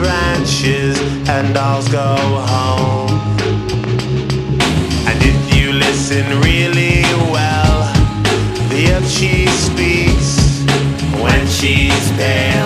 branches and I'll go home. And if you listen really well, the earth she speaks when she's there.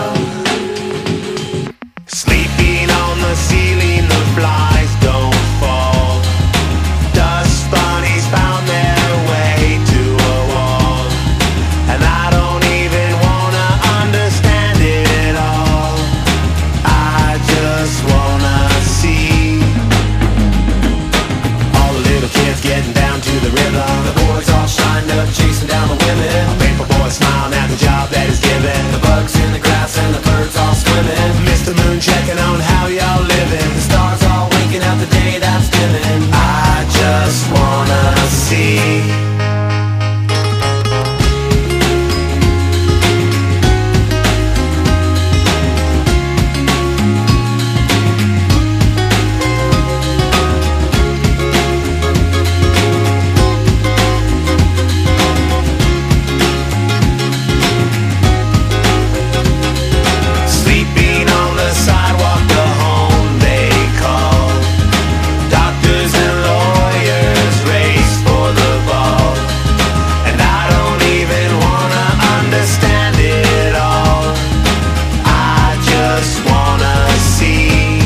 just wanna see.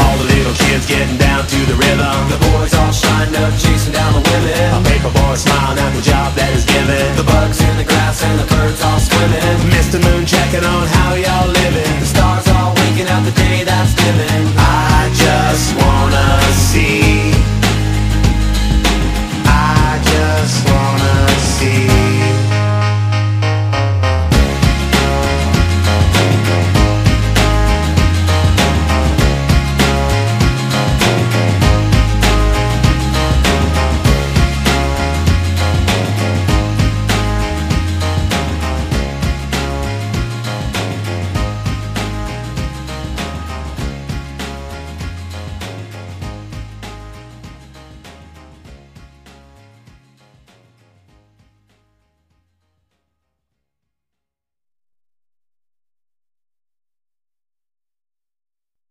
All the little kids getting down to the rhythm The boys all shined up chasing down the women. A paper boy smiling at the job that is given. The bugs in the grass and the birds all swimming. Mr. Moon checking on how y'all living. The stars all winking out the day that's giving